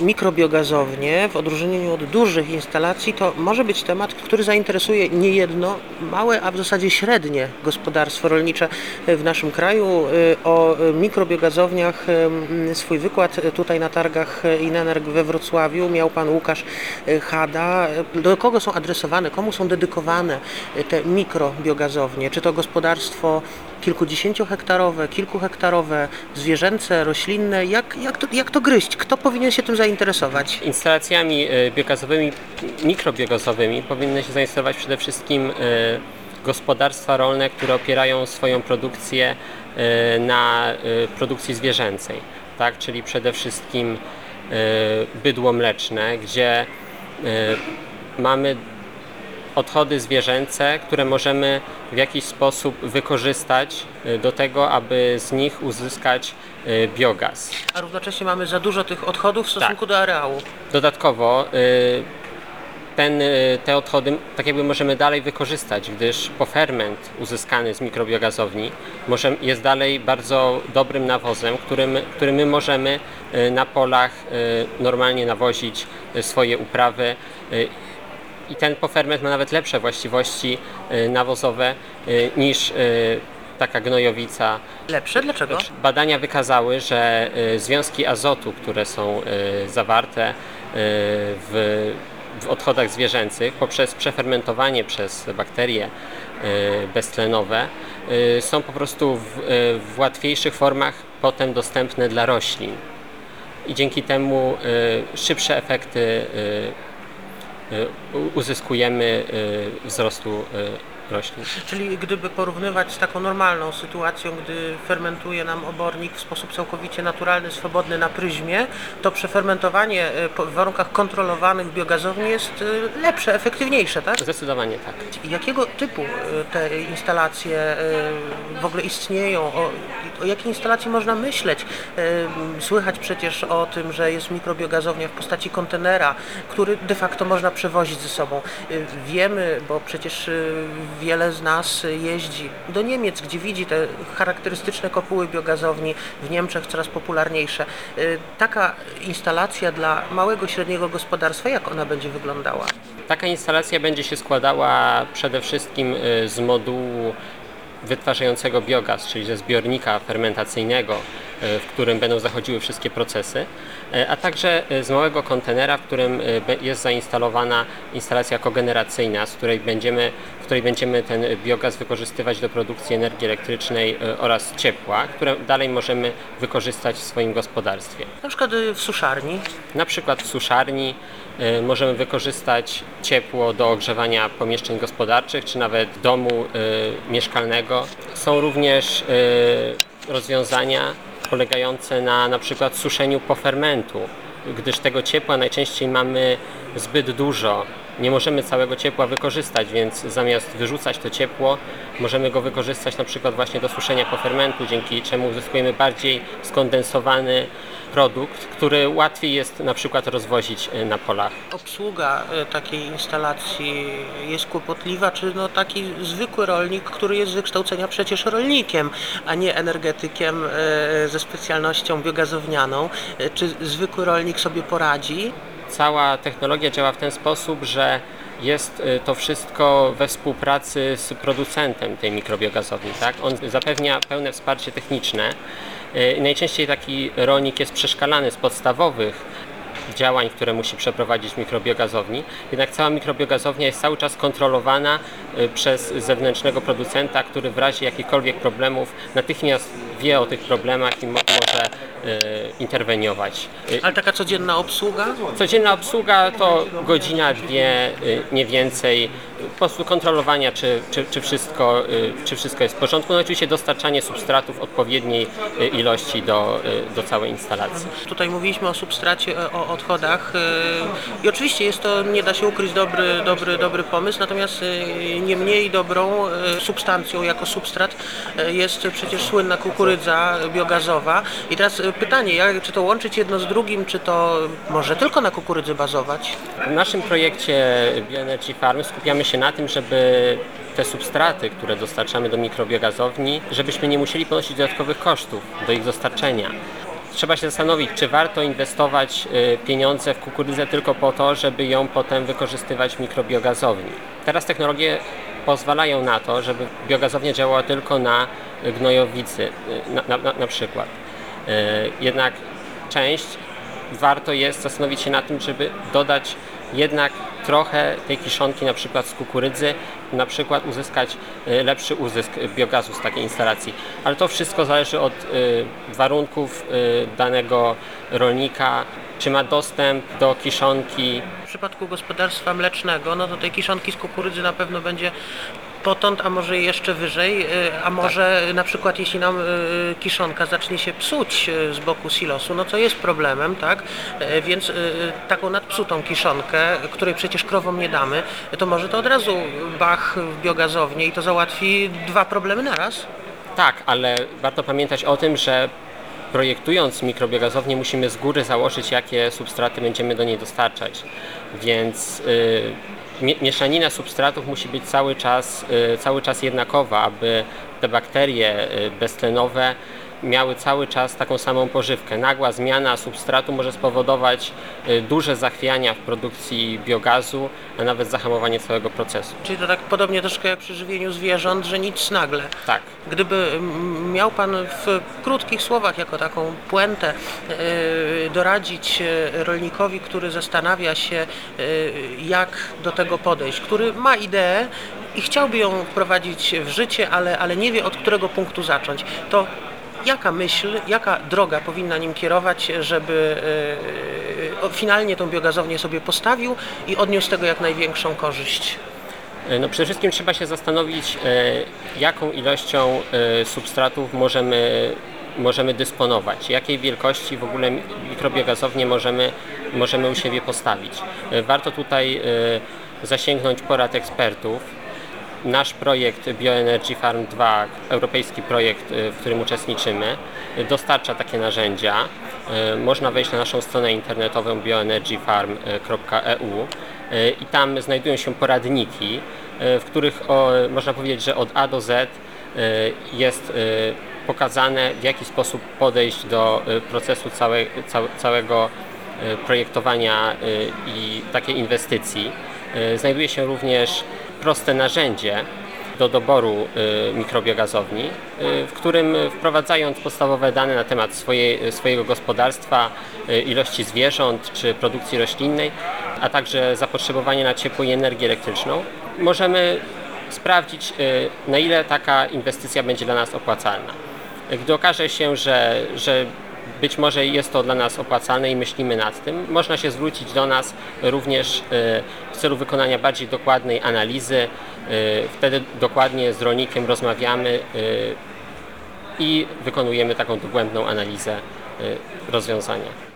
Mikrobiogazownie w odróżnieniu od dużych instalacji to może być temat, który zainteresuje nie jedno małe, a w zasadzie średnie gospodarstwo rolnicze w naszym kraju. O mikrobiogazowniach swój wykład tutaj na targach Inenerg we Wrocławiu miał pan Łukasz Hada. Do kogo są adresowane, komu są dedykowane te mikrobiogazownie? Czy to gospodarstwo kilkudziesięciohektarowe, kilkuhektarowe, zwierzęce, roślinne? Jak, jak, to, jak to gryźć? Kto powinien się tym zainteresować? Instalacjami e, biogazowymi, mikrobiogazowymi powinny się zainteresować przede wszystkim e, gospodarstwa rolne, które opierają swoją produkcję e, na produkcji zwierzęcej, tak? czyli przede wszystkim bydło mleczne, gdzie mamy odchody zwierzęce, które możemy w jakiś sposób wykorzystać e, do tego, aby z nich uzyskać e, biogaz. A równocześnie mamy za dużo tych odchodów w stosunku Tak. do areału. Dodatkowo y, ten, y, te odchody tak jakby możemy dalej wykorzystać, gdyż poferment uzyskany z mikrobiogazowni może, jest dalej bardzo dobrym nawozem, którym, którym my możemy y, na polach y, normalnie nawozić y, swoje uprawy. I ten poferment ma nawet lepsze właściwości y, nawozowe y, niż y, taka gnojowica Lepsze? Dlaczego? Badania wykazały, że związki azotu, które są zawarte w, w odchodach zwierzęcych poprzez przefermentowanie przez bakterie beztlenowe są po prostu w, w łatwiejszych formach potem dostępne dla roślin. I dzięki temu szybsze efekty uzyskujemy y, wzrostu roślin. Czyli gdyby porównywać z taką normalną sytuacją, gdy fermentuje nam obornik w sposób całkowicie naturalny, swobodny na pryzmie, to przefermentowanie e, w warunkach kontrolowanych biogazowni jest e, lepsze, efektywniejsze, tak? Zdecydowanie tak. Jakiego typu e, te instalacje w ogóle istnieją? O, o jakiej instalacji można myśleć? Słychać przecież o tym, że jest mikrobiogazownia w postaci kontenera, który de facto można przewozić ze sobą. Wiemy, bo przecież wiele z nas jeździ do Niemiec, gdzie widzi te charakterystyczne kopuły biogazowni, w Niemczech coraz popularniejsze. E, Taka instalacja dla małego, średniego gospodarstwa, jak ona będzie wyglądała? Taka instalacja będzie się składała przede wszystkim y, z modułu wytwarzającego biogaz, czyli ze zbiornika fermentacyjnego, y, w którym będą zachodziły wszystkie procesy, y, a także y, z małego kontenera, w którym be- jest zainstalowana instalacja kogeneracyjna, z której będziemy, w której będziemy ten biogaz wykorzystywać do produkcji energii elektrycznej oraz ciepła, które dalej możemy wykorzystać w swoim gospodarstwie. Na przykład y, w suszarni. Na przykład w suszarni możemy wykorzystać ciepło do ogrzewania pomieszczeń gospodarczych, czy nawet domu mieszkalnego. Są również rozwiązania polegające na na przykład suszeniu pofermentu, gdyż tego ciepła najczęściej mamy zbyt dużo. Nie możemy całego ciepła wykorzystać, więc zamiast wyrzucać to ciepło, możemy go wykorzystać na przykład właśnie do suszenia pofermentu, dzięki czemu uzyskujemy bardziej skondensowany produkt, który łatwiej jest na przykład rozwozić y, na polach. Obsługa e, takiej instalacji jest kłopotliwa, czy no taki zwykły rolnik, który jest z wykształcenia przecież rolnikiem, a nie energetykiem e, ze specjalnością biogazownianą, e, czy zwykły rolnik sobie poradzi? Cała technologia działa w ten sposób, że jest to wszystko we współpracy z producentem tej mikrobiogazowni. Tak? On zapewnia pełne wsparcie techniczne. I Najczęściej taki rolnik jest przeszkalany z podstawowych działań, które musi przeprowadzić mikrobiogazowni. Jednak cała mikrobiogazownia jest cały czas kontrolowana y, przez zewnętrznego producenta, który w razie jakichkolwiek problemów natychmiast wie o tych problemach i mo- może y, interweniować. Y, Ale taka codzienna obsługa? Codzienna obsługa to godzina, dwie, nie więcej. Po prostu kontrolowania, czy, czy, czy, wszystko, czy wszystko jest w porządku. No oczywiście dostarczanie substratów odpowiedniej ilości do, do całej instalacji. Tutaj mówiliśmy o substracie, e, o odchodach e, i oczywiście jest to, nie da się ukryć, dobry, dobry, dobry pomysł, natomiast e, nie mniej dobrą e, substancją jako substrat jest przecież słynna kukurydza biogazowa. I teraz pytanie, jak, czy to łączyć jedno z drugim, czy to może tylko na kukurydzy bazować? W naszym projekcie Bioenergy Farm skupiamy się na tym, żeby te substraty, które dostarczamy do mikrobiogazowni, żebyśmy nie musieli ponosić dodatkowych kosztów do ich dostarczenia. Trzeba się zastanowić, czy warto inwestować y, pieniądze w kukurydzę tylko po to, żeby ją potem wykorzystywać w mikrobiogazowni. Teraz technologie pozwalają na to, żeby biogazownia działała tylko na gnojowicy y, na, na, na, na przykład. Y, Jednak część warto jest zastanowić się nad tym, żeby dodać jednak trochę tej kiszonki na przykład z kukurydzy, na przykład uzyskać y, lepszy uzysk biogazu z takiej instalacji. Ale to wszystko zależy od y, warunków y, danego rolnika, czy ma dostęp do kiszonki, W przypadku gospodarstwa mlecznego, no to tej kiszonki z kukurydzy na pewno będzie potąd, a może jeszcze wyżej, y, a może na przykład jeśli nam y, kiszonka zacznie się psuć y, z boku silosu, no co jest problemem, tak? Y, Więc taką nadpsutą kiszonkę, której przecież krowom nie damy, to może to od razu bach w biogazownię i to załatwi dwa problemy naraz. Tak, ale warto pamiętać o tym, że projektując mikrobiogazownię musimy z góry założyć, jakie substraty będziemy do niej dostarczać. Więc y, mie- mieszanina substratów musi być cały czas, y, cały czas jednakowa, aby te bakterie y, beztlenowe miały cały czas taką samą pożywkę. Nagła zmiana substratu może spowodować y, duże zachwiania w produkcji biogazu, a nawet zahamowanie całego procesu. Czyli to tak podobnie troszkę jak przy żywieniu zwierząt, że nic nagle. Tak. Gdyby miał Pan w krótkich słowach, jako taką puentę, e, doradzić e, rolnikowi, który zastanawia się, jak do tego podejść, który ma ideę i chciałby ją wprowadzić w życie, ale, ale nie wie od którego punktu zacząć, to jaka myśl, jaka droga powinna nim kierować, żeby e, finalnie tą biogazownię sobie postawił i odniósł z tego jak największą korzyść? No przede wszystkim trzeba się zastanowić, e, jaką ilością e, substratów możemy, możemy dysponować, jakiej wielkości w ogóle mi- mikrobiogazownię możemy, możemy u siebie postawić. E, Warto tutaj e, zasięgnąć porad ekspertów. Nasz projekt Bioenergy Farm 2, europejski projekt, e, w którym uczestniczymy, dostarcza takie narzędzia. E, Można wejść na naszą stronę internetową bioenergyfarm.eu e, i tam znajdują się poradniki, w których można powiedzieć, że od A do Z jest pokazane, w jaki sposób podejść do procesu całe, cał- całego projektowania i takiej inwestycji. Znajduje się również proste narzędzie do doboru y, mikrobiogazowni, y, w którym y, wprowadzając podstawowe dane na temat swojego gospodarstwa, ilości zwierząt czy produkcji roślinnej, a także zapotrzebowanie na ciepło i energię elektryczną, możemy sprawdzić, na ile taka inwestycja będzie dla nas opłacalna. Gdy okaże się, że, że być może jest to dla nas opłacalne i myślimy nad tym, można się zwrócić do nas również y, w celu wykonania bardziej dokładnej analizy. Y, Wtedy dokładnie z rolnikiem rozmawiamy y, i wykonujemy taką dogłębną analizę rozwiązania.